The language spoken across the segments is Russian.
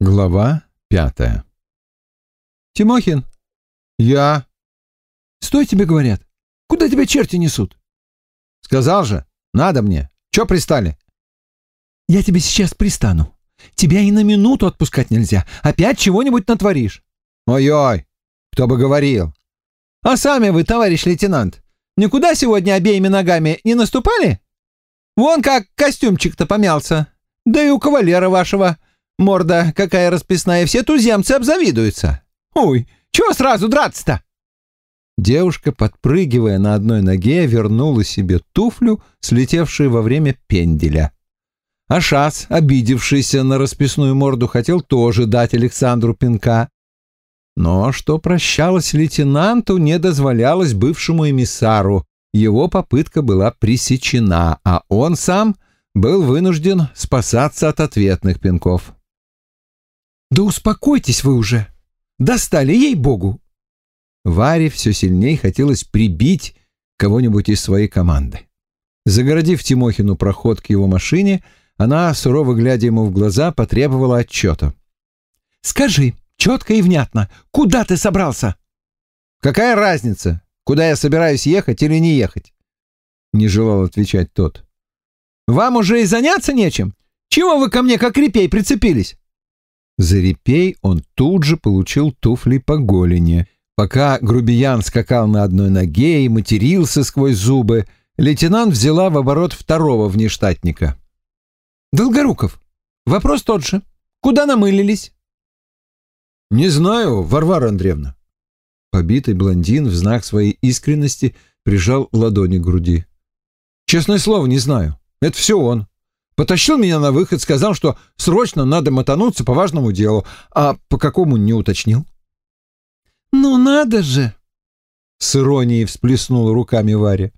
Глава пятая. «Тимохин!» «Я?» «Стой, тебе говорят! Куда тебя черти несут?» «Сказал же, надо мне. Че пристали?» «Я тебе сейчас пристану. Тебя и на минуту отпускать нельзя. Опять чего-нибудь натворишь». «Ой-ой, кто бы говорил!» «А сами вы, товарищ лейтенант, никуда сегодня обеими ногами не наступали? Вон как костюмчик-то помялся. Да и у кавалера вашего Морда какая расписная, все туземцы обзавидуются. Ой, чего сразу драться-то?» Девушка, подпрыгивая на одной ноге, вернула себе туфлю, слетевшую во время пенделя. Ашас, обидевшийся на расписную морду, хотел тоже дать Александру пинка. Но что прощалось лейтенанту, не дозволялось бывшему эмиссару. Его попытка была пресечена, а он сам был вынужден спасаться от ответных пинков. «Да успокойтесь вы уже! Достали, ей-богу!» Варе все сильнее хотелось прибить кого-нибудь из своей команды. Загородив Тимохину проход к его машине, она, сурово глядя ему в глаза, потребовала отчета. «Скажи, четко и внятно, куда ты собрался?» «Какая разница, куда я собираюсь ехать или не ехать?» Не желал отвечать тот. «Вам уже и заняться нечем? Чего вы ко мне как репей прицепились?» За репей он тут же получил туфли по голени. Пока грубиян скакал на одной ноге и матерился сквозь зубы, лейтенант взяла в оборот второго внештатника. «Долгоруков, вопрос тот же. Куда намылились?» «Не знаю, Варвара Андреевна». Побитый блондин в знак своей искренности прижал ладони к груди. «Честное слово, не знаю. Это все он. Потащил меня на выход, сказал, что срочно надо мотануться по важному делу, а по какому не уточнил. «Ну надо же!» — с иронией всплеснула руками Варя.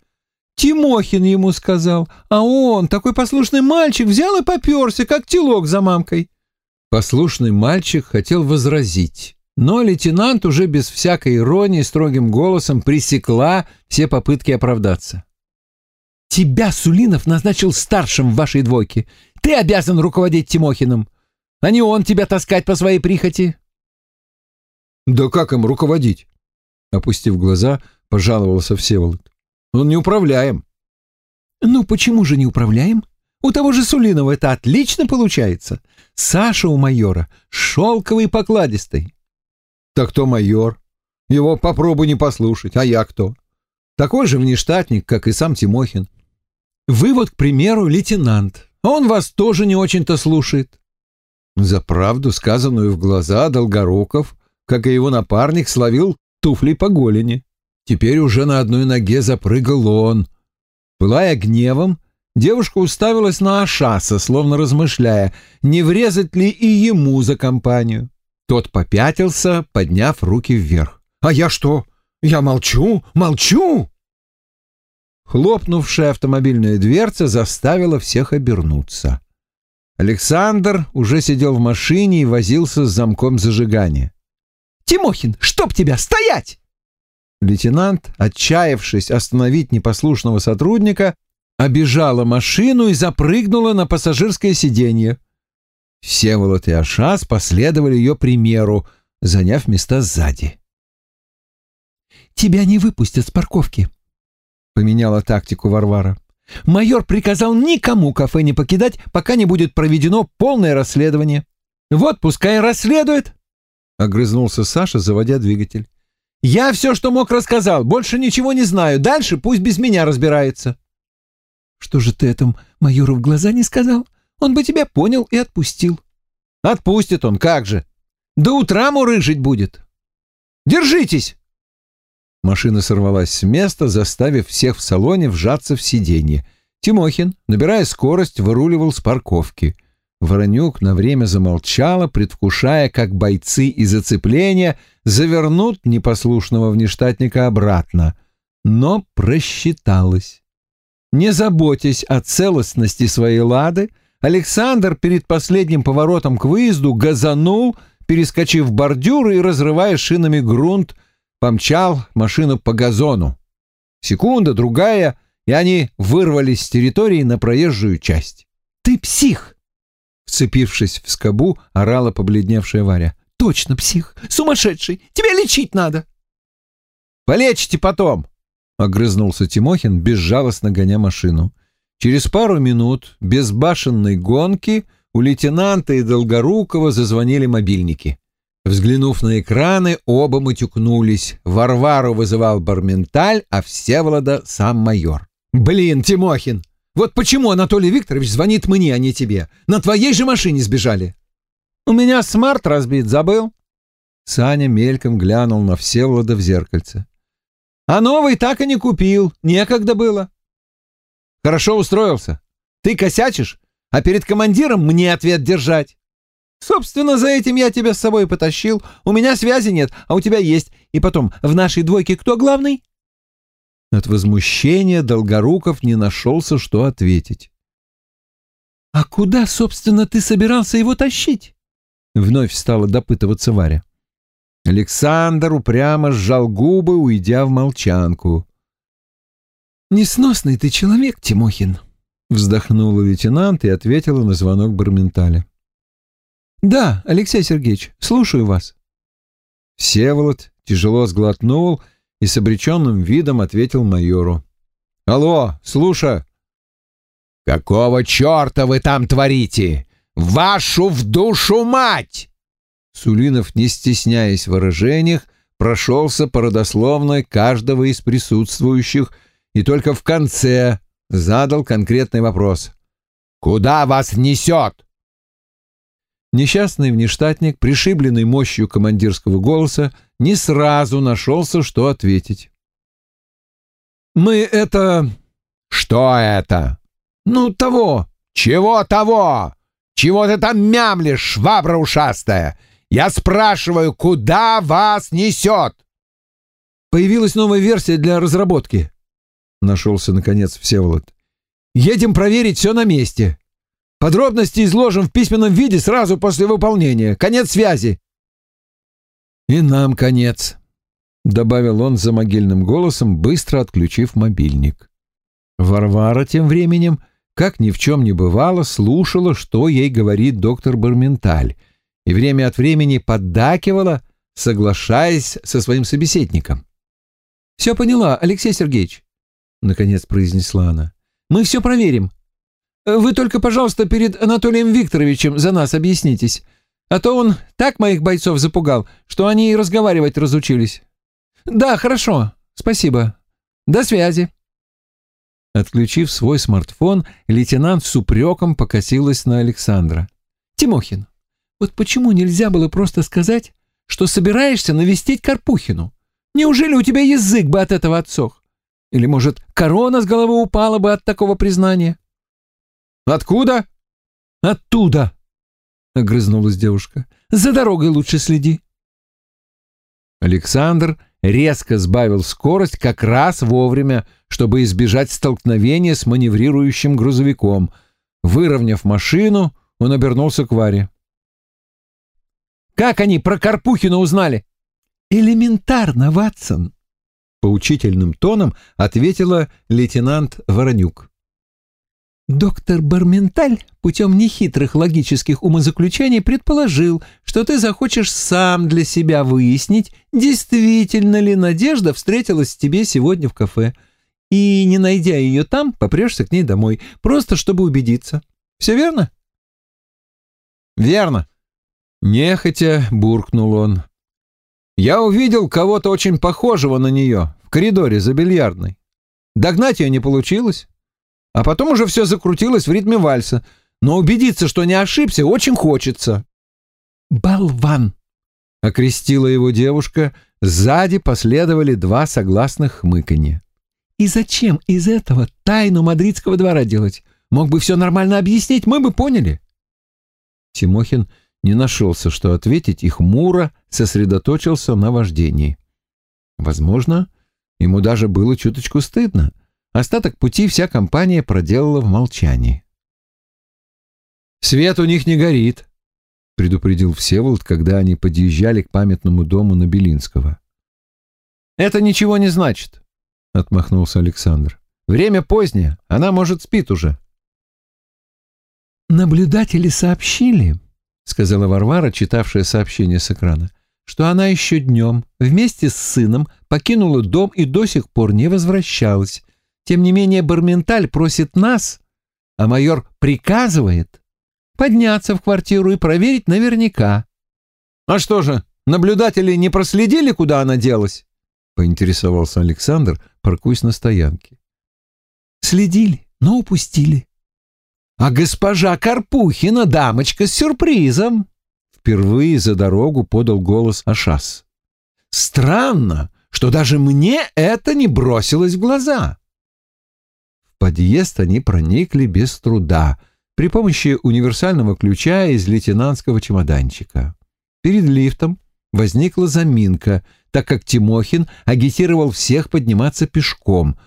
«Тимохин ему сказал, а он, такой послушный мальчик, взял и поперся, как телок за мамкой». Послушный мальчик хотел возразить, но лейтенант уже без всякой иронии строгим голосом пресекла все попытки оправдаться. Тебя Сулинов назначил старшим в вашей двойке. Ты обязан руководить Тимохиным, а не он тебя таскать по своей прихоти. Да как им руководить? Опустив глаза, пожаловался Всеволод. Он не управляем. Ну почему же не управляем? У того же Сулинова это отлично получается. Саша у майора шелковый покладистый. Так кто майор? Его попробуй не послушать, а я кто? Такой же внештатник, как и сам Тимохин. Вы вот, к примеру, лейтенант. Он вас тоже не очень-то слушает. За правду, сказанную в глаза, Долгоруков, как и его напарник, словил туфли по голени. Теперь уже на одной ноге запрыгал он. Пылая гневом, девушка уставилась на Ашаса, словно размышляя, не врезать ли и ему за компанию. Тот попятился, подняв руки вверх. «А я что? Я молчу, молчу!» Хлопнувшая автомобильная дверца заставила всех обернуться. Александр уже сидел в машине и возился с замком зажигания. «Тимохин, чтоб тебя, стоять!» Лейтенант, отчаявшись остановить непослушного сотрудника, обежала машину и запрыгнула на пассажирское сиденье. Всеволод и Ашас последовали ее примеру, заняв места сзади. «Тебя не выпустят с парковки», — поменяла тактику Варвара. «Майор приказал никому кафе не покидать, пока не будет проведено полное расследование. Вот пускай расследует!» — огрызнулся Саша, заводя двигатель. «Я все, что мог, рассказал. Больше ничего не знаю. Дальше пусть без меня разбирается». «Что же ты этому майору в глаза не сказал? Он бы тебя понял и отпустил». «Отпустит он, как же! До утра мурыжить будет. Держитесь!» Машина сорвалась с места, заставив всех в салоне вжаться в сиденье. Тимохин, набирая скорость, выруливал с парковки. Воронюк на время замолчала, предвкушая, как бойцы из оцепления завернут непослушного внештатника обратно. Но просчиталась. Не заботясь о целостности своей «Лады», Александр перед последним поворотом к выезду газанул, перескочив бордюр и разрывая шинами грунт, помчал машину по газону. Секунда, другая, и они вырвались с территории на проезжую часть. «Ты псих!» Вцепившись в скобу, орала побледневшая Варя. «Точно псих! Сумасшедший! Тебя лечить надо!» «Полечите потом!» — огрызнулся Тимохин, безжалостно гоня машину. Через пару минут безбашенной гонки у лейтенанта и Долгорукова зазвонили мобильники. Взглянув на экраны, оба матюкнулись. Варвару вызывал Барменталь, а Всеволода — сам майор. «Блин, Тимохин, вот почему Анатолий Викторович звонит мне, а не тебе? На твоей же машине сбежали». «У меня смарт разбит, забыл?» Саня мельком глянул на Всеволода в зеркальце. «А новый так и не купил, некогда было». «Хорошо устроился. Ты косячишь, а перед командиром мне ответ держать». Собственно, за этим я тебя с собой потащил. У меня связи нет, а у тебя есть. И потом, в нашей двойке кто главный?» От возмущения Долгоруков не нашелся, что ответить. «А куда, собственно, ты собирался его тащить?» Вновь стала допытываться Варя. Александр упрямо сжал губы, уйдя в молчанку. «Несносный ты человек, Тимохин», — вздохнула лейтенант и ответила на звонок Барменталя. «Да, Алексей Сергеевич, слушаю вас». Всеволод тяжело сглотнул и с обреченным видом ответил майору. «Алло, слушай». «Какого черта вы там творите? Вашу в душу мать!» Сулинов, не стесняясь в выражениях, прошелся по родословной каждого из присутствующих и только в конце задал конкретный вопрос. «Куда вас несет?» Несчастный внештатник, пришибленный мощью командирского голоса, не сразу нашелся, что ответить. «Мы это...» «Что это?» «Ну, того». «Чего того? Чего ты там мямлишь, швабра ушастая? Я спрашиваю, куда вас несет?» «Появилась новая версия для разработки», — нашелся, наконец, Всеволод. «Едем проверить все на месте. Подробности изложим в письменном виде сразу после выполнения. Конец связи. И нам конец, добавил он за могильным голосом, быстро отключив мобильник. Варвара тем временем, как ни в чем не бывало, слушала, что ей говорит доктор Барменталь, и время от времени поддакивала, соглашаясь со своим собеседником. «Все поняла, Алексей Сергеевич», — наконец произнесла она. «Мы все проверим. Вы только, пожалуйста, перед Анатолием Викторовичем за нас объяснитесь. А то он так моих бойцов запугал, что они и разговаривать разучились. Да, хорошо. Спасибо. До связи. Отключив свой смартфон, лейтенант с упреком покосилась на Александра. «Тимохин, вот почему нельзя было просто сказать, что собираешься навестить Карпухину? Неужели у тебя язык бы от этого отсох? Или, может, корона с головы упала бы от такого признания?» Откуда? Оттуда, огрызнулась девушка. За дорогой лучше следи. Александр резко сбавил скорость как раз вовремя, чтобы избежать столкновения с маневрирующим грузовиком. Выровняв машину, он обернулся к Варе. «Как они про Карпухина узнали?» «Элементарно, Ватсон», — поучительным тоном ответила лейтенант Воронюк. Доктор Барменталь путем нехитрых логических умозаключений предположил, что ты захочешь сам для себя выяснить, действительно ли Надежда встретилась с тебе сегодня в кафе. И, не найдя ее там, попрешься к ней домой, просто чтобы убедиться. Все верно? Верно. Нехотя буркнул он. Я увидел кого-то очень похожего на нее в коридоре за бильярдной. Догнать ее не получилось. А потом уже все закрутилось в ритме вальса. Но убедиться, что не ошибся, очень хочется. «Болван!» — окрестила его девушка. Сзади последовали два согласных хмыканья. «И зачем из этого тайну мадридского двора делать? Мог бы все нормально объяснить, мы бы поняли». Тимохин не нашелся, что ответить, и хмуро сосредоточился на вождении. Возможно, ему даже было чуточку стыдно. Остаток пути вся компания проделала в молчании. «Свет у них не горит», — предупредил Всеволод, когда они подъезжали к памятному дому на Белинского. «Это ничего не значит», — отмахнулся Александр. «Время позднее, она, может, спит уже». Наблюдатели сообщили, — сказала Варвара, читавшая сообщение с экрана, — что она еще днем вместе с сыном покинула дом и до сих пор не возвращалась. Тем не менее Барменталь просит нас, а майор приказывает подняться в квартиру и проверить наверняка. — А что же, наблюдатели не проследили, куда она делась? — поинтересовался Александр, паркуясь на стоянке. — Следили, но упустили. — А госпожа Карпухина дамочка с сюрпризом! Впервые за дорогу подал голос Ашас. — Странно, что даже мне это не бросилось в глаза. Подъезд они проникли без труда — при помощи универсального ключа из лейтенантского чемоданчика. Перед лифтом возникла заминка, так как Тимохин агитировал всех подниматься пешком,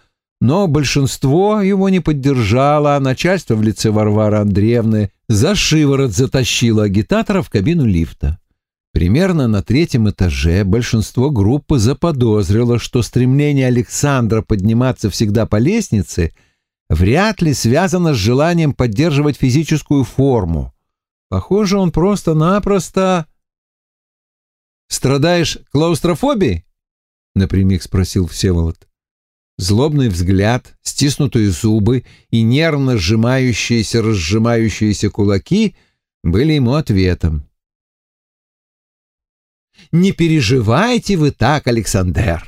но большинство его не поддержало, а начальство в лице Варвары Андреевны за шиворот затащило агитатора в кабину лифта. Примерно на третьем этаже большинство группы заподозрило, что стремление Александра подниматься всегда по лестнице — вряд ли связано с желанием поддерживать физическую форму. Похоже, он просто-напросто... «Страдаешь клаустрофобией?» — напрямик спросил Всеволод. Злобный взгляд, стиснутые зубы и нервно сжимающиеся-разжимающиеся кулаки были ему ответом. «Не переживайте вы так, Александр!»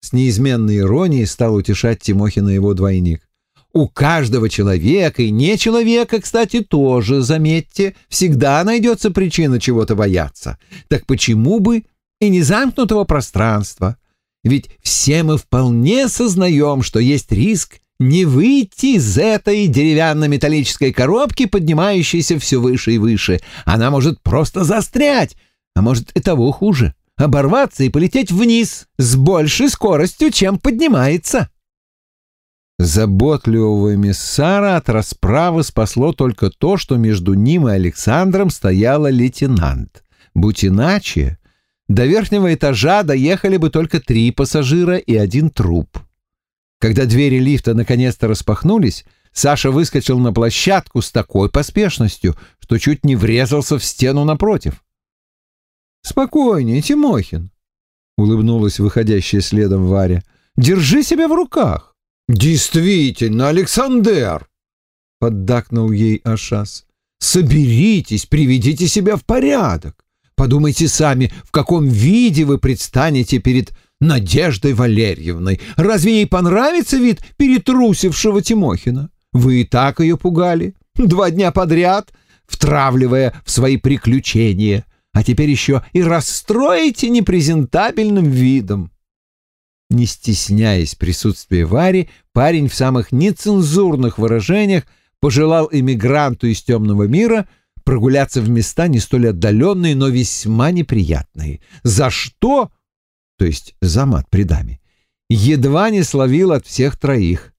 С неизменной иронией стал утешать Тимохина его двойник. У каждого человека, и не человека, кстати, тоже, заметьте, всегда найдется причина чего-то бояться. Так почему бы и не замкнутого пространства? Ведь все мы вполне сознаем, что есть риск не выйти из этой деревянно-металлической коробки, поднимающейся все выше и выше. Она может просто застрять, а может и того хуже, оборваться и полететь вниз с большей скоростью, чем поднимается. Заботливого эмиссара от расправы спасло только то, что между ним и Александром стояла лейтенант. Будь иначе, до верхнего этажа доехали бы только три пассажира и один труп. Когда двери лифта наконец-то распахнулись, Саша выскочил на площадку с такой поспешностью, что чуть не врезался в стену напротив. «Спокойнее, Тимохин», — улыбнулась выходящая следом Варя. «Держи себя в руках. «Действительно, Александр!» — поддакнул ей Ашас. «Соберитесь, приведите себя в порядок. Подумайте сами, в каком виде вы предстанете перед Надеждой Валерьевной. Разве ей понравится вид перетрусившего Тимохина? Вы и так ее пугали. Два дня подряд, втравливая в свои приключения. А теперь еще и расстроите непрезентабельным видом. Не стесняясь присутствия Вари, парень в самых нецензурных выражениях пожелал эмигранту из темного мира прогуляться в места не столь отдаленные, но весьма неприятные. За что, то есть за мат при даме, едва не словил от всех троих.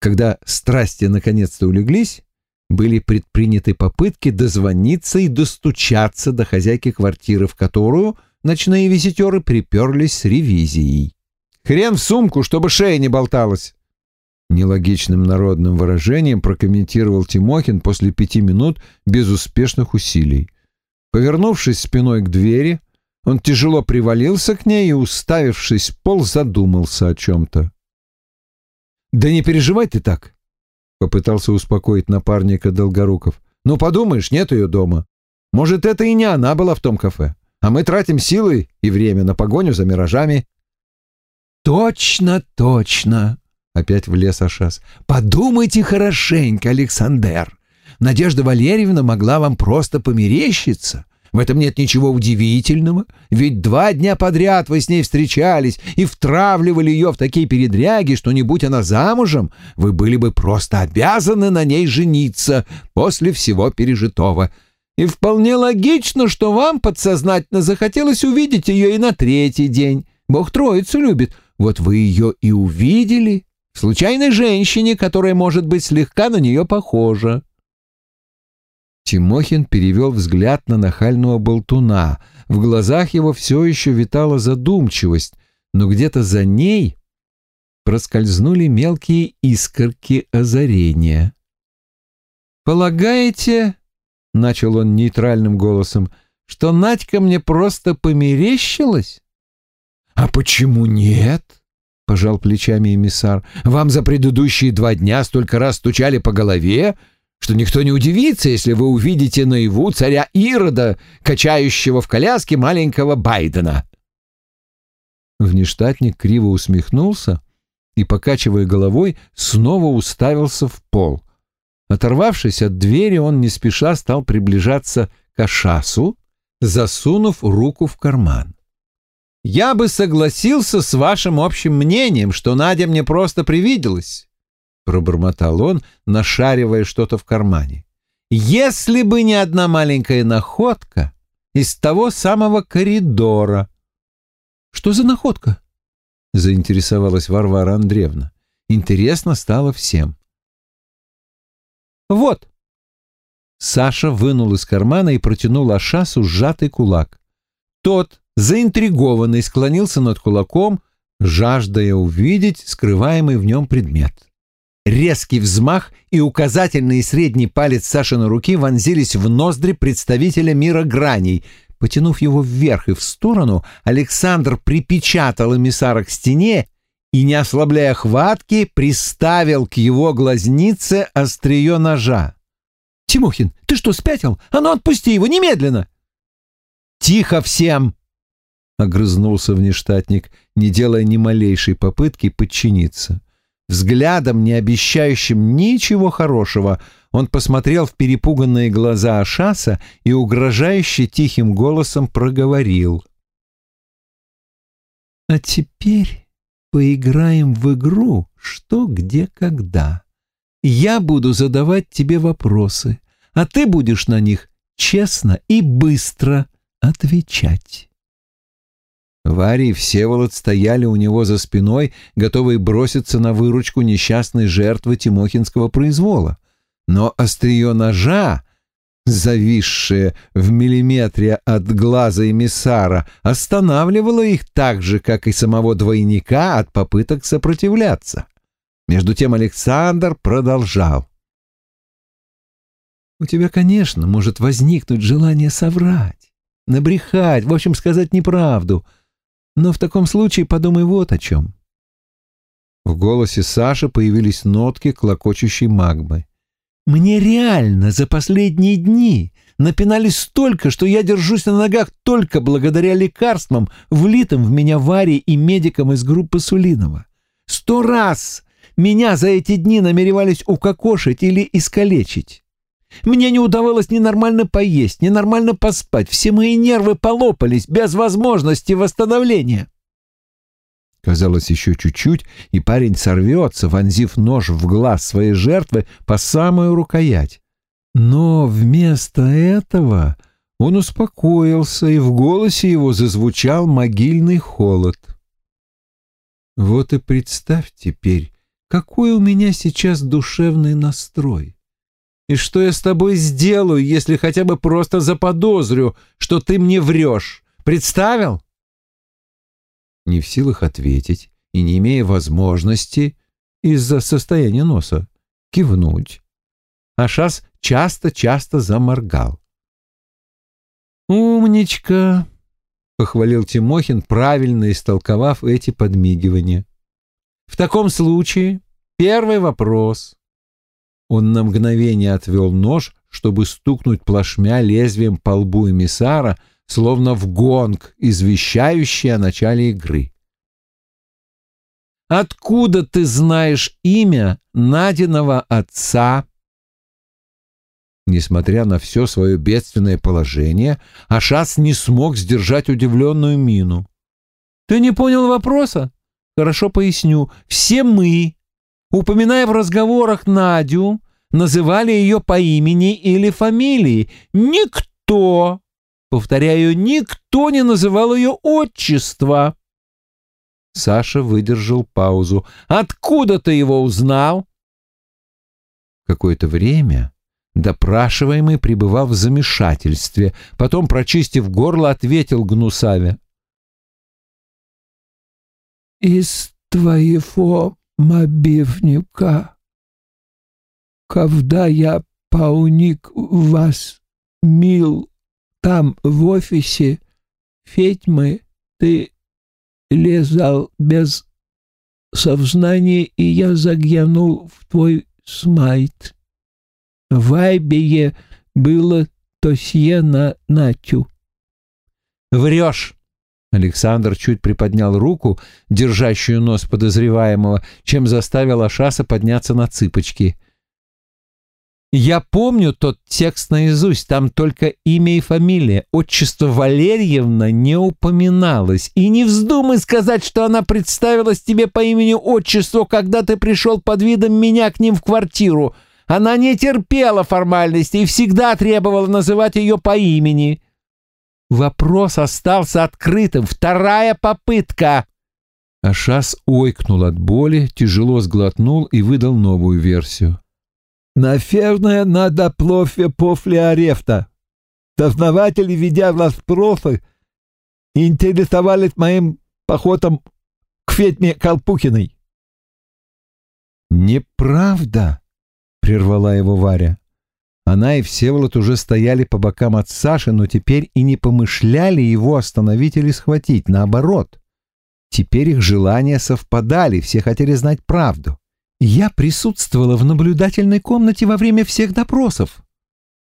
Когда страсти наконец-то улеглись, были предприняты попытки дозвониться и достучаться до хозяйки квартиры, в которую ночные визитеры приперлись с ревизией. Хрен в сумку, чтобы шея не болталась. Нелогичным народным выражением прокомментировал Тимохин после пяти минут безуспешных усилий. Повернувшись спиной к двери, он тяжело привалился к ней и, уставившись в пол, задумался о чем-то. «Да не переживай ты так», — попытался успокоить напарника Долгоруков. «Ну, подумаешь, нет ее дома. Может, это и не она была в том кафе, а мы тратим силы и время на погоню за миражами. «Точно, точно!» — опять влез Ашас. «Подумайте хорошенько, Александр. Надежда Валерьевна могла вам просто померещиться. В этом нет ничего удивительного, ведь два дня подряд вы с ней встречались и втравливали ее в такие передряги, что не будь она замужем, вы были бы просто обязаны на ней жениться после всего пережитого. И вполне логично, что вам подсознательно захотелось увидеть ее и на третий день. Бог троицу любит, вот вы ее и увидели случайной женщине, которая, может быть, слегка на нее похожа. Тимохин перевел взгляд на нахального болтуна. В глазах его все еще витала задумчивость, но где-то за ней проскользнули мелкие искорки озарения. «Полагаете, — начал он нейтральным голосом, — что Надька мне просто померещилась?» «А почему нет?» — пожал плечами эмиссар. «Вам за предыдущие два дня столько раз стучали по голове, что никто не удивится, если вы увидите наяву царя Ирода, качающего в коляске маленького Байдена». Внештатник криво усмехнулся и, покачивая головой, снова уставился в пол. Оторвавшись от двери, он не спеша стал приближаться к Ашасу, засунув руку в карман. «Я бы согласился с вашим общим мнением, что Надя мне просто привиделась», — пробормотал он, нашаривая что-то в кармане. «Если бы не одна маленькая находка из того самого коридора, что за находка? Заинтересовалась Варвара Андреевна. Интересно стало всем. Вот. Саша вынул из кармана и протянул Ашасу сжатый кулак. Тот, заинтригованный, склонился над кулаком, жаждая увидеть скрываемый в нем предмет. Резкий взмах и указательный и средний палец Сашиной руки вонзились в ноздри представителя мира граней — Потянув его вверх и в сторону, Александр припечатал эмиссара к стене и, не ослабляя хватки, приставил к его глазнице острие ножа. «Тимохин, ты что, спятил? А ну отпусти его немедленно!» «Тихо всем!» — огрызнулся внештатник, не делая ни малейшей попытки подчиниться. Взглядом, не обещающим ничего хорошего, он посмотрел в перепуганные глаза Ашаса и угрожающе тихим голосом проговорил. «А теперь поиграем в игру «Что, где, когда». Я буду задавать тебе вопросы, а ты будешь на них честно и быстро отвечать». Варя и Всеволод стояли у него за спиной, готовые броситься на выручку несчастной жертвы Тимохинского произвола но острие ножа, зависшее в миллиметре от глаза эмиссара, останавливало их так же, как и самого двойника от попыток сопротивляться. Между тем Александр продолжал. «У тебя, конечно, может возникнуть желание соврать, набрехать, в общем, сказать неправду, но в таком случае подумай вот о чем». В голосе Саши появились нотки клокочущей магмы. Мне реально за последние дни напинали столько, что я держусь на ногах только благодаря лекарствам, влитым в меня Варе и медикам из группы Сулинова. Сто раз меня за эти дни намеревались укокошить или искалечить. Мне не удавалось ни нормально поесть, ни нормально поспать. Все мои нервы полопались без возможности восстановления. Казалось, еще чуть-чуть, и парень сорвется, вонзив нож в глаз своей жертвы по самую рукоять. Но вместо этого он успокоился, и в голосе его зазвучал могильный холод. Вот и представь теперь, какой у меня сейчас душевный настрой. И что я с тобой сделаю, если хотя бы просто заподозрю, что ты мне врешь? Представил? не в силах ответить и не имея возможности из-за состояния носа кивнуть. Ашас часто-часто заморгал. «Умничка!» — похвалил Тимохин, правильно истолковав эти подмигивания. «В таком случае первый вопрос». Он на мгновение отвел нож, чтобы стукнуть плашмя лезвием по лбу эмиссара, словно в гонг, извещающий о начале игры. «Откуда ты знаешь имя Надиного отца?» Несмотря на все свое бедственное положение, Ашас не смог сдержать удивленную мину. «Ты не понял вопроса? Хорошо поясню. Все мы, упоминая в разговорах Надю, называли ее по имени или фамилии. Никто Повторяю, никто не называл ее отчество. Саша выдержал паузу. «Откуда ты его узнал?» Какое-то время допрашиваемый пребывал в замешательстве, потом, прочистив горло, ответил Гнусаве. «Из твоего мобивника, когда я пауник вас мил там в офисе Федьмы ты лезал без сознания, и я заглянул в твой смайт. В Айбее было тосье на Натю. «Врешь!» Александр чуть приподнял руку, держащую нос подозреваемого, чем заставил Ашаса подняться на цыпочки. «Я помню тот текст наизусть, там только имя и фамилия. Отчество Валерьевна не упоминалось. И не вздумай сказать, что она представилась тебе по имени-отчеству, когда ты пришел под видом меня к ним в квартиру. Она не терпела формальности и всегда требовала называть ее по имени». Вопрос остался открытым. Вторая попытка. Ашас ойкнул от боли, тяжело сглотнул и выдал новую версию. «Наверное, надо плофе после арефта. Дознаватели, ведя расспросы, интересовались моим походом к Фетме Колпухиной». «Неправда», — прервала его Варя. Она и Всеволод уже стояли по бокам от Саши, но теперь и не помышляли его остановить или схватить, наоборот. Теперь их желания совпадали, все хотели знать правду. «Я присутствовала в наблюдательной комнате во время всех допросов»,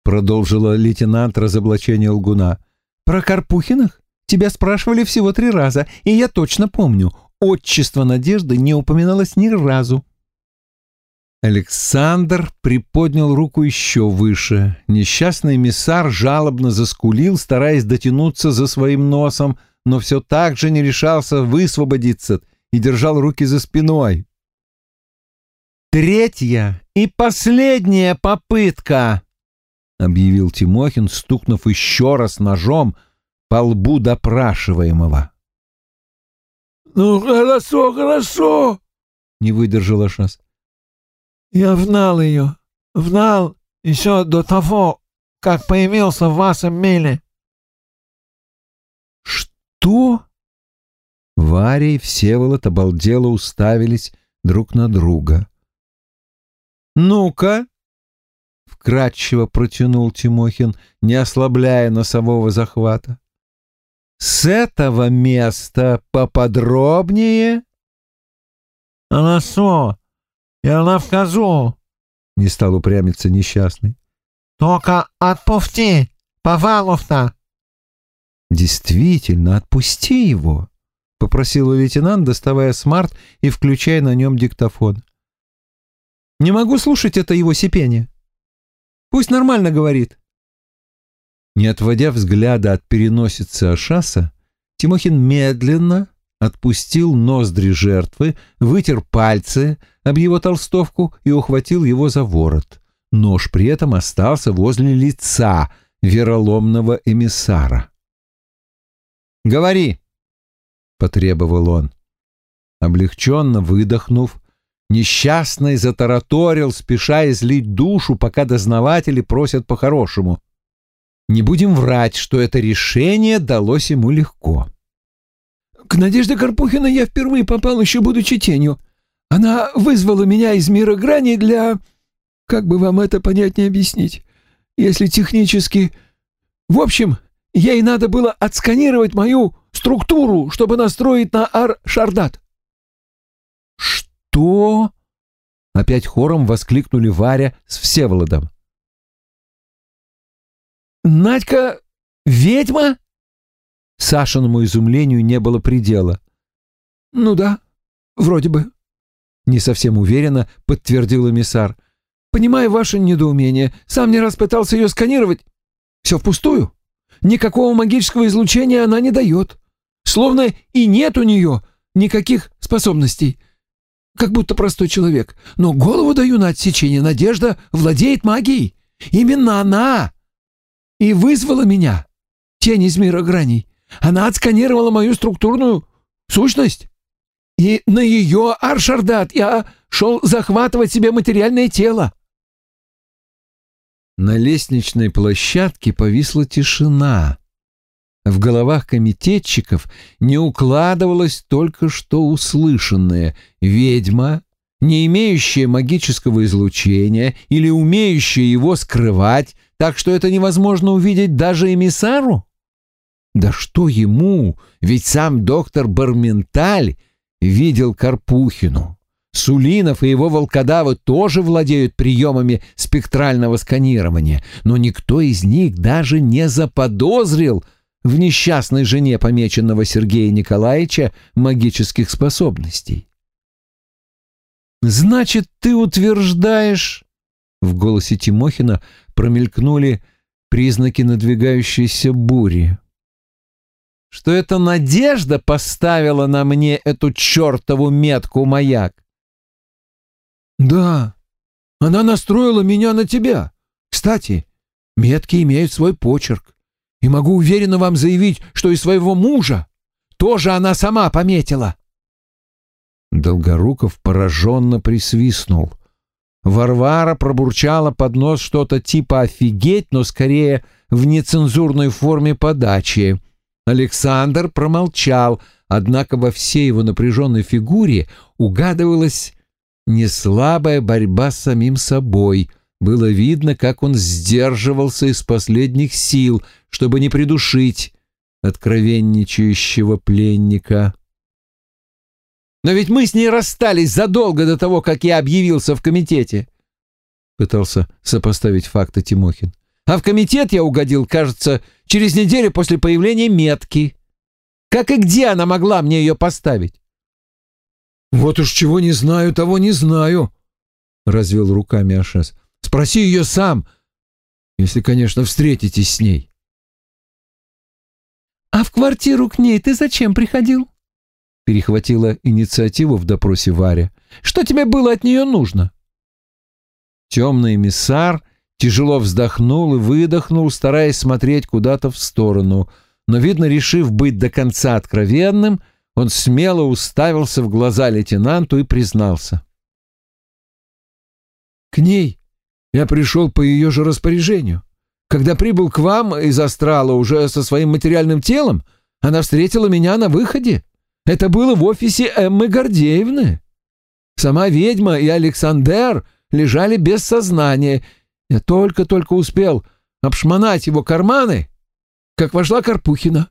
продолжила лейтенант разоблачения лгуна. «Про Карпухиных тебя спрашивали всего три раза, и я точно помню, отчество Надежды не упоминалось ни разу. Александр приподнял руку еще выше. Несчастный миссар жалобно заскулил, стараясь дотянуться за своим носом, но все так же не решался высвободиться и держал руки за спиной. «Третья и последняя попытка!» — объявил Тимохин, стукнув еще раз ножом по лбу допрашиваемого. «Ну, хорошо, хорошо!» — не выдержал Ашас. Я внал ее, внал еще до того, как появился в вашем миле. Что? Варя и Всеволод обалдело уставились друг на друга. «Ну-ка!» — вкратчиво протянул Тимохин, не ослабляя носового захвата. «С этого места поподробнее?» «Хорошо, я навкажу, — не стал упрямиться несчастный. — Только отпусти, пожалуйста. — Действительно, отпусти его, — попросил лейтенант, доставая смарт и включая на нем диктофон. — Не могу слушать это его сипение. Пусть нормально говорит. Не отводя взгляда от переносицы Ашаса, Тимохин медленно отпустил ноздри жертвы, вытер пальцы об его толстовку и ухватил его за ворот. Нож при этом остался возле лица вероломного эмиссара. «Говори!» — потребовал он. Облегченно выдохнув, несчастный затараторил, спеша излить душу, пока дознаватели просят по-хорошему. Не будем врать, что это решение далось ему легко. К Надежде Карпухиной я впервые попал еще будучи тенью. Она вызвала меня из мира грани для... Как бы вам это понятнее объяснить? Если технически... В общем, ей надо было отсканировать мою структуру, чтобы настроить на Ар-Шардат. «Что?» — опять хором воскликнули Варя с Всеволодом. «Надька ведьма?» Сашиному изумлению не было предела. «Ну да, вроде бы», — не совсем уверенно подтвердил эмиссар. «Понимаю ваше недоумение. Сам не раз пытался ее сканировать. Все впустую. Никакого магического излучения она не дает. Словно и нет у нее никаких способностей. Как будто простой человек. Но голову даю на отсечение. Надежда владеет магией. Именно она и вызвала меня. Тень из мира граней. Она отсканировала мою структурную сущность. И на ее аршардат я шел захватывать себе материальное тело. На лестничной площадке повисла тишина. В головах комитетчиков не укладывалось только что услышанное. Ведьма не имеющее магического излучения или умеющее его скрывать, так что это невозможно увидеть даже эмиссару? Да что ему, ведь сам доктор Барменталь видел Карпухину. Сулинов и его волкодавы тоже владеют приемами спектрального сканирования, но никто из них даже не заподозрил в несчастной жене помеченного Сергея Николаевича магических способностей. «Значит, ты утверждаешь...» В голосе Тимохина промелькнули признаки надвигающейся бури. «Что эта надежда поставила на мне эту чертову метку-маяк?» «Да, она настроила меня на тебя. Кстати, метки имеют свой почерк. И могу уверенно вам заявить, что и своего мужа тоже она сама пометила». Долгоруков пораженно присвистнул. Варвара пробурчала под нос что-то типа «офигеть», но скорее в нецензурной форме подачи. Александр промолчал, однако во всей его напряженной фигуре угадывалась неслабая борьба с самим собой. Было видно, как он сдерживался из последних сил, чтобы не придушить откровенничающего пленника. Но ведь мы с ней расстались задолго до того, как я объявился в комитете. Пытался сопоставить факты Тимохин. А в комитет я угодил, кажется, через неделю после появления метки. Как и где она могла мне ее поставить? «Вот уж чего не знаю, того не знаю», — развел руками Ашес. «Спроси ее сам, если, конечно, встретитесь с ней». «А в квартиру к ней ты зачем приходил?» перехватила инициативу в допросе Варя. «Что тебе было от нее нужно?» Темный эмиссар тяжело вздохнул и выдохнул, стараясь смотреть куда-то в сторону, но, видно, решив быть до конца откровенным, он смело уставился в глаза лейтенанту и признался. «К ней я пришел по ее же распоряжению. Когда прибыл к вам из Астрала уже со своим материальным телом, она встретила меня на выходе. Это было в офисе Эммы Гордеевны. Сама ведьма и Александр лежали без сознания. Я только-только успел обшмонать его карманы, как вошла Карпухина.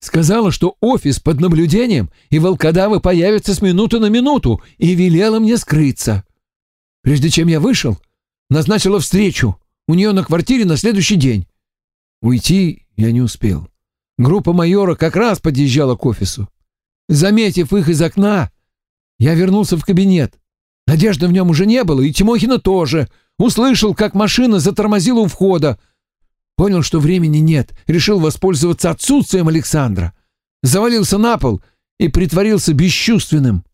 Сказала, что офис под наблюдением, и волкодавы появятся с минуты на минуту, и велела мне скрыться. Прежде чем я вышел, назначила встречу у нее на квартире на следующий день. Уйти я не успел. Группа майора как раз подъезжала к офису. Заметив их из окна, я вернулся в кабинет. Надежды в нем уже не было, и Тимохина тоже. Услышал, как машина затормозила у входа. Понял, что времени нет, решил воспользоваться отсутствием Александра. Завалился на пол и притворился бесчувственным.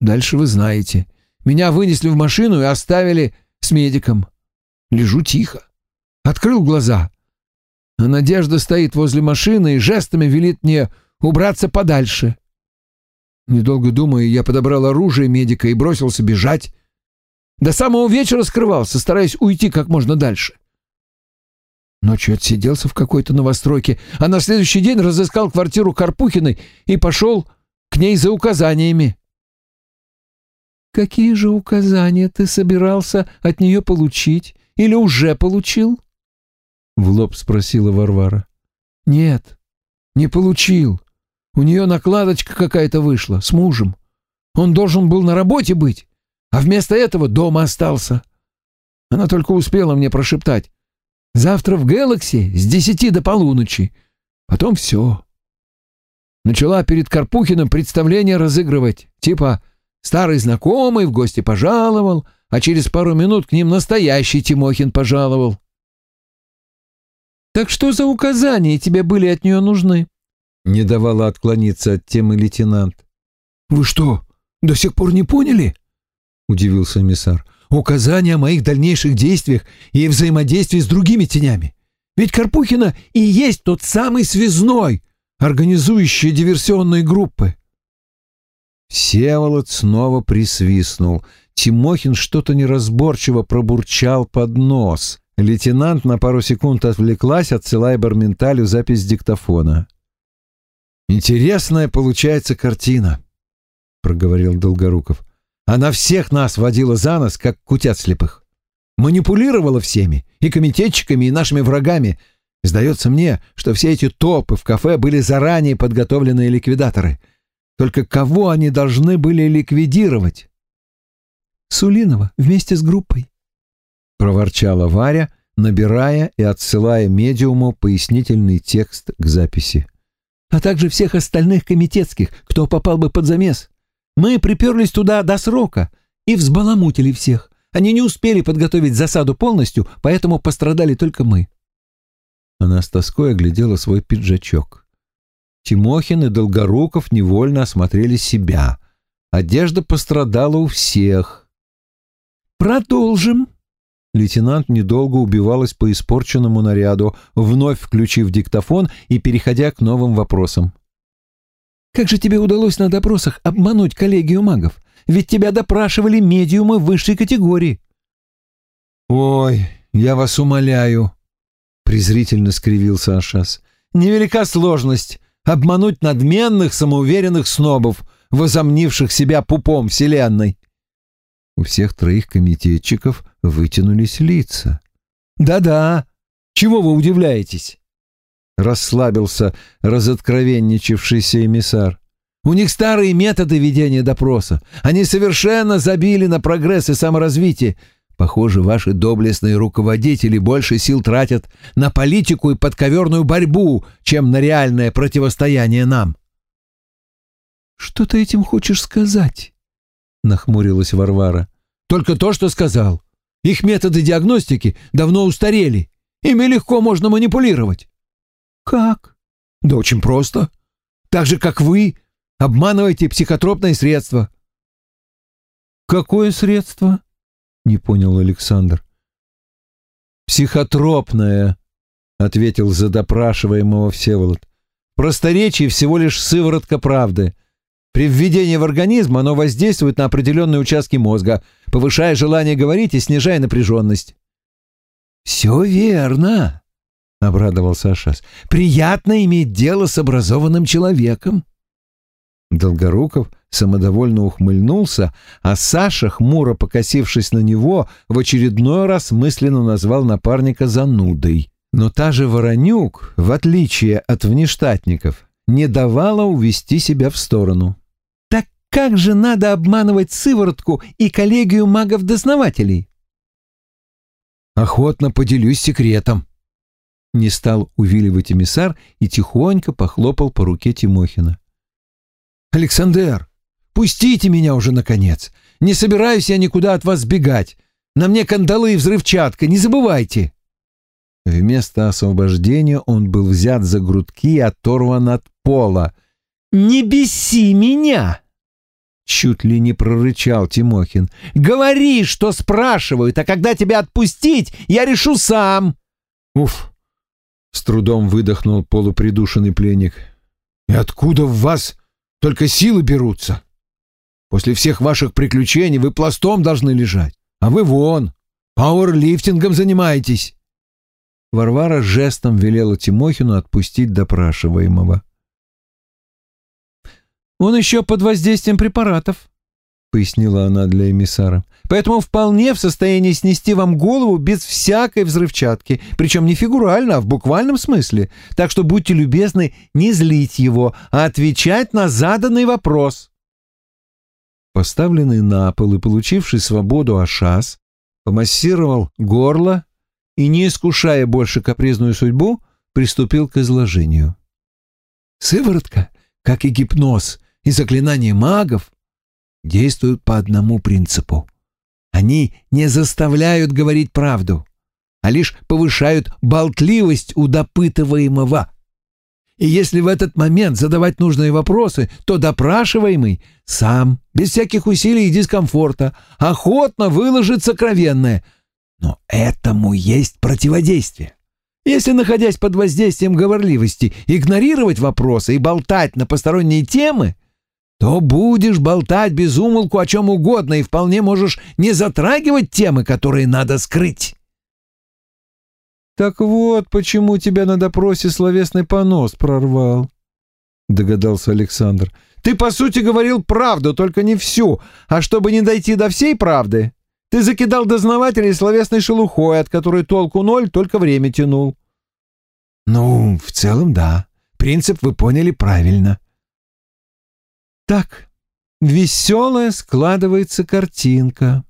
Дальше вы знаете. Меня вынесли в машину и оставили с медиком. Лежу тихо. Открыл глаза. А Надежда стоит возле машины и жестами велит мне убраться подальше. Недолго думая, я подобрал оружие медика и бросился бежать. До самого вечера скрывался, стараясь уйти как можно дальше. Ночью отсиделся в какой-то новостройке, а на следующий день разыскал квартиру Карпухиной и пошел к ней за указаниями. «Какие же указания ты собирался от нее получить или уже получил?» — в лоб спросила Варвара. «Нет, не получил. У нее накладочка какая-то вышла с мужем. Он должен был на работе быть, а вместо этого дома остался. Она только успела мне прошептать. Завтра в Гэлакси с десяти до полуночи. Потом все. Начала перед Карпухиным представление разыгрывать. Типа старый знакомый в гости пожаловал, а через пару минут к ним настоящий Тимохин пожаловал. «Так что за указания тебе были от нее нужны?» Не давала отклониться от темы лейтенант. «Вы что, до сих пор не поняли?» — удивился эмиссар. «Указания о моих дальнейших действиях и взаимодействии с другими тенями. Ведь Карпухина и есть тот самый связной, организующий диверсионные группы». Всеволод снова присвистнул. Тимохин что-то неразборчиво пробурчал под нос. Лейтенант на пару секунд отвлеклась, отсылая Барменталю запись диктофона. «Интересная получается картина», — проговорил Долгоруков. Она всех нас водила за нос, как кутят слепых. Манипулировала всеми, и комитетчиками, и нашими врагами. Сдается мне, что все эти топы в кафе были заранее подготовленные ликвидаторы. Только кого они должны были ликвидировать? Сулинова вместе с группой. Проворчала Варя, набирая и отсылая медиуму пояснительный текст к записи. А также всех остальных комитетских, кто попал бы под замес. Мы приперлись туда до срока и взбаламутили всех. Они не успели подготовить засаду полностью, поэтому пострадали только мы. Она с тоской оглядела свой пиджачок. Тимохин и Долгоруков невольно осмотрели себя. Одежда пострадала у всех. «Продолжим», Лейтенант недолго убивалась по испорченному наряду, вновь включив диктофон и переходя к новым вопросам. «Как же тебе удалось на допросах обмануть коллегию магов? Ведь тебя допрашивали медиумы высшей категории». «Ой, я вас умоляю», — презрительно скривился Ашас. «Невелика сложность обмануть надменных, самоуверенных снобов, возомнивших себя пупом вселенной». У всех троих комитетчиков вытянулись лица. «Да-да, чего вы удивляетесь?» Расслабился разоткровенничавшийся эмиссар. «У них старые методы ведения допроса. Они совершенно забили на прогресс и саморазвитие. Похоже, ваши доблестные руководители больше сил тратят на политику и подковерную борьбу, чем на реальное противостояние нам». «Что ты этим хочешь сказать?» — нахмурилась Варвара. «Только то, что сказал. Их методы диагностики давно устарели. Ими легко можно манипулировать. Как? Да очень просто. Так же, как вы обманываете психотропные средства. Какое средство? Не понял Александр. Психотропное, ответил за допрашиваемого Всеволод. Просторечие всего лишь сыворотка правды. При введении в организм оно воздействует на определенные участки мозга, повышая желание говорить и снижая напряженность. «Все верно», — обрадовался Ашас. «Приятно иметь дело с образованным человеком». Долгоруков самодовольно ухмыльнулся, а Саша, хмуро покосившись на него, в очередной раз мысленно назвал напарника занудой. Но та же Воронюк, в отличие от внештатников, не давала увести себя в сторону. Как же надо обманывать сыворотку и коллегию магов-дознавателей? Охотно поделюсь секретом. Не стал увиливать эмиссар и тихонько похлопал по руке Тимохина. «Александр, пустите меня уже, наконец. Не собираюсь я никуда от вас сбегать. На мне кандалы и взрывчатка, не забывайте». Вместо освобождения он был взят за грудки и оторван от пола. «Не беси меня!» Чуть ли не прорычал Тимохин. «Говори, что спрашивают, а когда тебя отпустить, я решу сам!» «Уф!» — с трудом выдохнул полупридушенный пленник. «И откуда в вас только силы берутся? После всех ваших приключений вы пластом должны лежать, а вы вон, пауэрлифтингом занимаетесь!» Варвара жестом велела Тимохину отпустить допрашиваемого. Он еще под воздействием препаратов», — пояснила она для эмиссара. «Поэтому вполне в состоянии снести вам голову без всякой взрывчатки, причем не фигурально, а в буквальном смысле. Так что будьте любезны не злить его, а отвечать на заданный вопрос». Поставленный на пол и получивший свободу Ашас помассировал горло и, не искушая больше капризную судьбу, приступил к изложению. «Сыворотка, как и гипноз, и заклинания магов действуют по одному принципу. Они не заставляют говорить правду, а лишь повышают болтливость у допытываемого. И если в этот момент задавать нужные вопросы, то допрашиваемый сам, без всяких усилий и дискомфорта, охотно выложит сокровенное. Но этому есть противодействие. Если, находясь под воздействием говорливости, игнорировать вопросы и болтать на посторонние темы — то будешь болтать без умолку о чем угодно и вполне можешь не затрагивать темы, которые надо скрыть. «Так вот, почему тебя на допросе словесный понос прорвал», — догадался Александр. Ты, по сути, говорил правду, только не всю. А чтобы не дойти до всей правды, ты закидал дознавателей словесной шелухой, от которой толку ноль, только время тянул. Ну, в целом, да. Принцип вы поняли правильно. Так, веселая складывается картинка,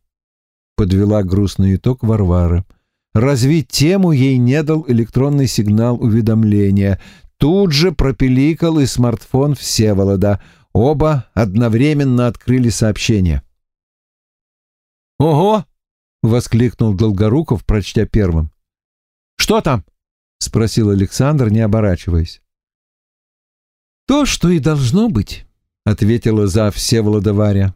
подвела грустный итог Варвара. Развить тему ей не дал электронный сигнал уведомления. Тут же пропеликал и смартфон Всеволода. Оба одновременно открыли сообщение. «Ого!» — воскликнул Долгоруков, прочтя первым. «Что там?» — спросил Александр, не оборачиваясь. «То, что и должно быть», — ответила за Всеволода Варя.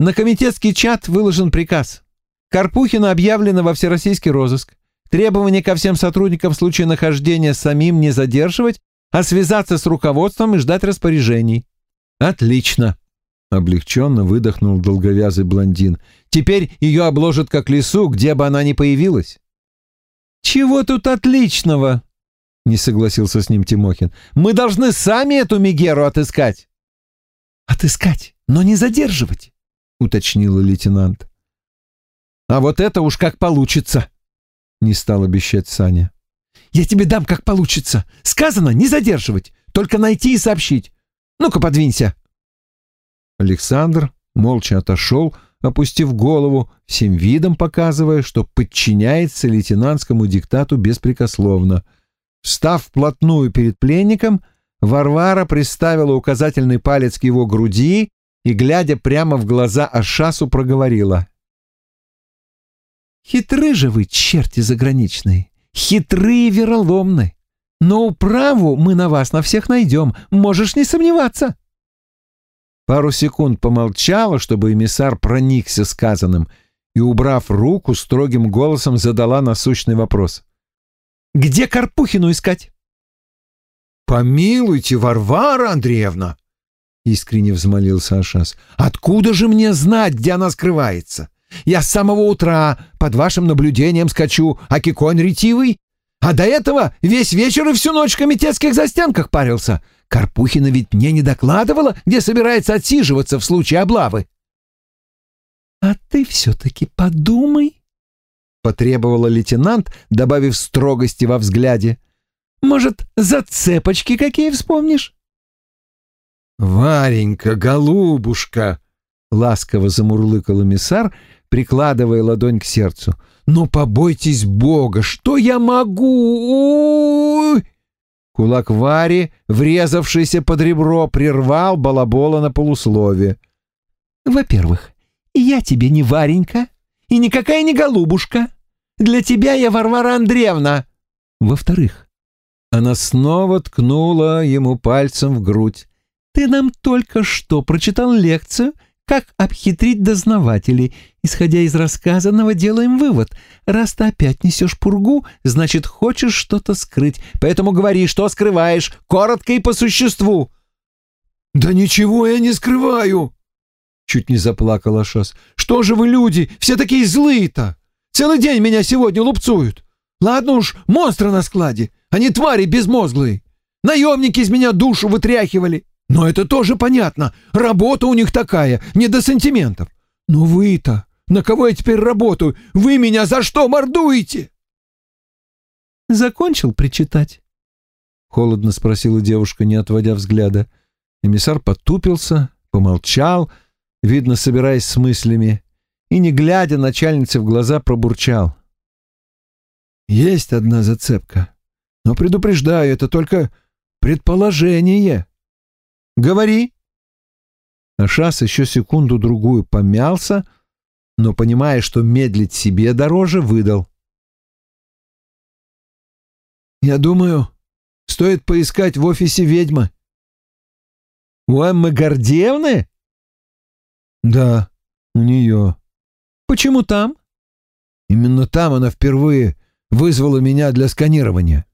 «На комитетский чат выложен приказ. Карпухина объявлено во всероссийский розыск. Требование ко всем сотрудникам в случае нахождения самим не задерживать, а связаться с руководством и ждать распоряжений. «Отлично!» — облегченно выдохнул долговязый блондин. «Теперь ее обложат как лесу, где бы она ни появилась». «Чего тут отличного?» — не согласился с ним Тимохин. «Мы должны сами эту Мегеру отыскать». «Отыскать, но не задерживать», — уточнил лейтенант. «А вот это уж как получится», — не стал обещать Саня. «Я тебе дам, как получится. Сказано, не задерживать, только найти и сообщить. Ну-ка, подвинься!» Александр молча отошел, опустив голову, всем видом показывая, что подчиняется лейтенантскому диктату беспрекословно. Встав вплотную перед пленником, Варвара приставила указательный палец к его груди и, глядя прямо в глаза Ашасу, проговорила. «Хитры же вы, черти заграничные, хитрые и вероломны. Но управу мы на вас на всех найдем, можешь не сомневаться. Пару секунд помолчала, чтобы эмиссар проникся сказанным, и, убрав руку, строгим голосом задала насущный вопрос. «Где Карпухину искать?» «Помилуйте, Варвара Андреевна!» — искренне взмолился Ашас. «Откуда же мне знать, где она скрывается? Я с самого утра под вашим наблюдением скачу, а киконь ретивый а до этого весь вечер и всю ночь в комитетских застенках парился. Карпухина ведь мне не докладывала, где собирается отсиживаться в случае облавы. — А ты все-таки подумай, — потребовала лейтенант, добавив строгости во взгляде. — Может, зацепочки какие вспомнишь? — Варенька, голубушка! — ласково замурлыкал эмиссар, прикладывая ладонь к сердцу. «Ну, побойтесь Бога! Что я могу?» Кулак Вари, врезавшийся под ребро, прервал балабола на полуслове. «Во-первых, я тебе не Варенька и никакая не голубушка. Для тебя я Варвара Андреевна. Во-вторых, она снова ткнула ему пальцем в грудь. Ты нам только что прочитал лекцию как обхитрить дознавателей. Исходя из рассказанного, делаем вывод. Раз ты опять несешь пургу, значит, хочешь что-то скрыть. Поэтому говори, что скрываешь, коротко и по существу. «Да ничего я не скрываю!» Чуть не заплакал Ашас. «Что же вы, люди, все такие злые-то? Целый день меня сегодня лупцуют. Ладно уж, монстры на складе, они твари безмозглые. Наемники из меня душу вытряхивали. Но это тоже понятно. Работа у них такая, не до сантиментов. Но вы-то, на кого я теперь работаю? Вы меня за что мордуете? Закончил причитать? Холодно спросила девушка, не отводя взгляда. Эмиссар потупился, помолчал, видно, собираясь с мыслями, и, не глядя начальнице в глаза, пробурчал. «Есть одна зацепка, но предупреждаю, это только предположение». Говори. Ашас еще секунду-другую помялся, но, понимая, что медлить себе дороже, выдал. «Я думаю, стоит поискать в офисе ведьмы». «У Эммы Гордеевны?» «Да, у нее». «Почему там?» «Именно там она впервые вызвала меня для сканирования».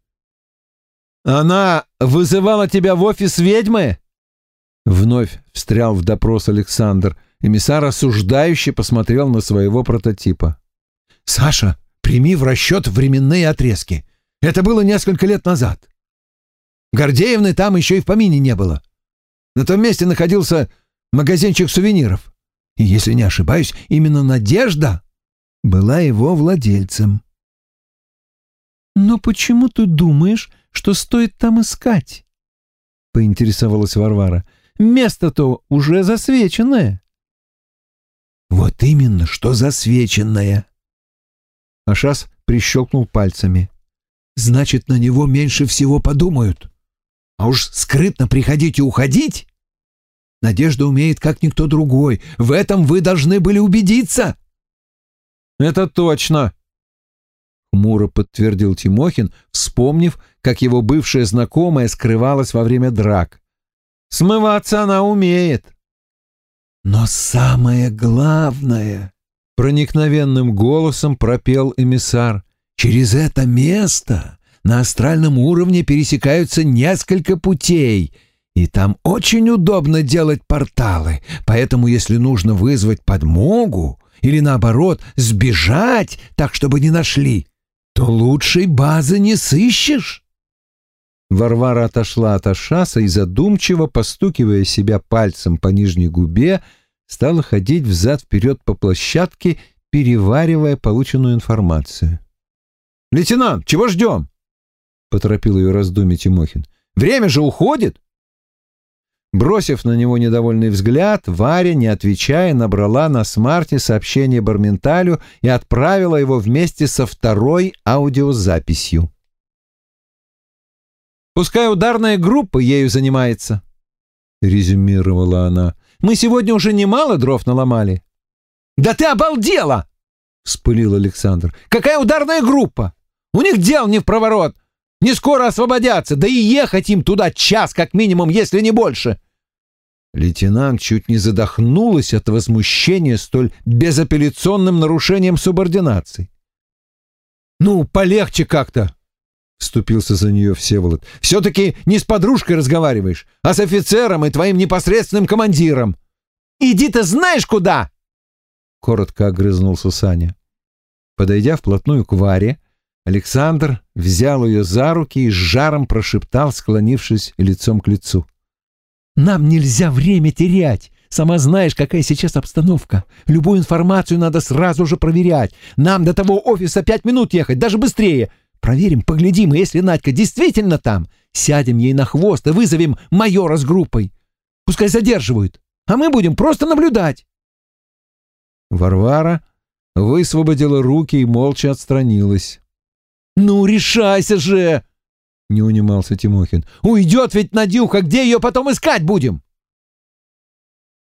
«Она вызывала тебя в офис ведьмы?» Вновь встрял в допрос Александр. Эмиссар осуждающе посмотрел на своего прототипа. «Саша, прими в расчет временные отрезки. Это было несколько лет назад. Гордеевны там еще и в помине не было. На том месте находился магазинчик сувениров. И, если не ошибаюсь, именно Надежда была его владельцем. «Но почему ты думаешь, что стоит там искать?» — поинтересовалась Варвара. «Место-то уже засвеченное». «Вот именно, что засвеченное!» Ашас прищелкнул пальцами. «Значит, на него меньше всего подумают. А уж скрытно приходить и уходить Надежда умеет, как никто другой. В этом вы должны были убедиться. Это точно, хмуро подтвердил Тимохин, вспомнив, как его бывшая знакомая скрывалась во время драк. Смываться она умеет. Но самое главное, проникновенным голосом пропел эмиссар, через это место на астральном уровне пересекаются несколько путей — и там очень удобно делать порталы, поэтому если нужно вызвать подмогу или, наоборот, сбежать так, чтобы не нашли, то лучшей базы не сыщешь. Варвара отошла от Ашаса и задумчиво, постукивая себя пальцем по нижней губе, стала ходить взад-вперед по площадке, переваривая полученную информацию. «Лейтенант, чего ждем?» — поторопил ее раздумье Тимохин. «Время же уходит!» Бросив на него недовольный взгляд, Варя, не отвечая, набрала на смарте сообщение Барменталю и отправила его вместе со второй аудиозаписью. «Пускай ударная группа ею занимается», — резюмировала она. «Мы сегодня уже немало дров наломали». «Да ты обалдела!» — вспылил Александр. «Какая ударная группа? У них дел не в проворот. Не скоро освободятся, да и ехать им туда час как минимум, если не больше. Лейтенант чуть не задохнулась от возмущения столь безапелляционным нарушением субординации. «Ну, полегче как-то!» — вступился за нее Всеволод. «Все-таки не с подружкой разговариваешь, а с офицером и твоим непосредственным командиром. Иди ты знаешь куда!» Коротко огрызнулся Саня. Подойдя вплотную к Варе, Александр взял ее за руки и с жаром прошептал, склонившись лицом к лицу. «Нам нельзя время терять. Сама знаешь, какая сейчас обстановка. Любую информацию надо сразу же проверять. Нам до того офиса пять минут ехать, даже быстрее. Проверим, поглядим, и если Надька действительно там, сядем ей на хвост и вызовем майора с группой. Пускай задерживают, а мы будем просто наблюдать». Варвара высвободила руки и молча отстранилась. «Ну, решайся же!» — не унимался Тимохин. «Уйдет ведь Надюха, где ее потом искать будем?»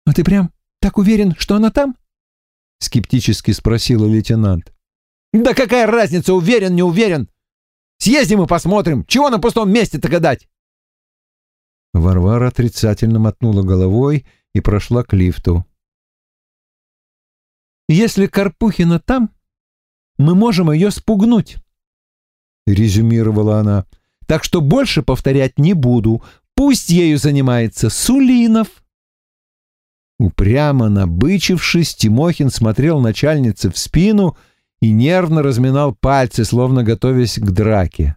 «А ты прям так уверен, что она там?» — скептически спросила лейтенант. «Да какая разница, уверен, не уверен? Съездим и посмотрим, чего на пустом месте-то гадать?» Варвара отрицательно мотнула головой и прошла к лифту. «Если Карпухина там, мы можем ее спугнуть», — резюмировала она. «Так что больше повторять не буду. Пусть ею занимается Сулинов». Упрямо набычившись, Тимохин смотрел начальнице в спину и нервно разминал пальцы, словно готовясь к драке.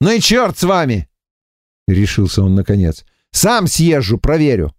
«Ну и черт с вами!» — решился он наконец. «Сам съезжу, проверю».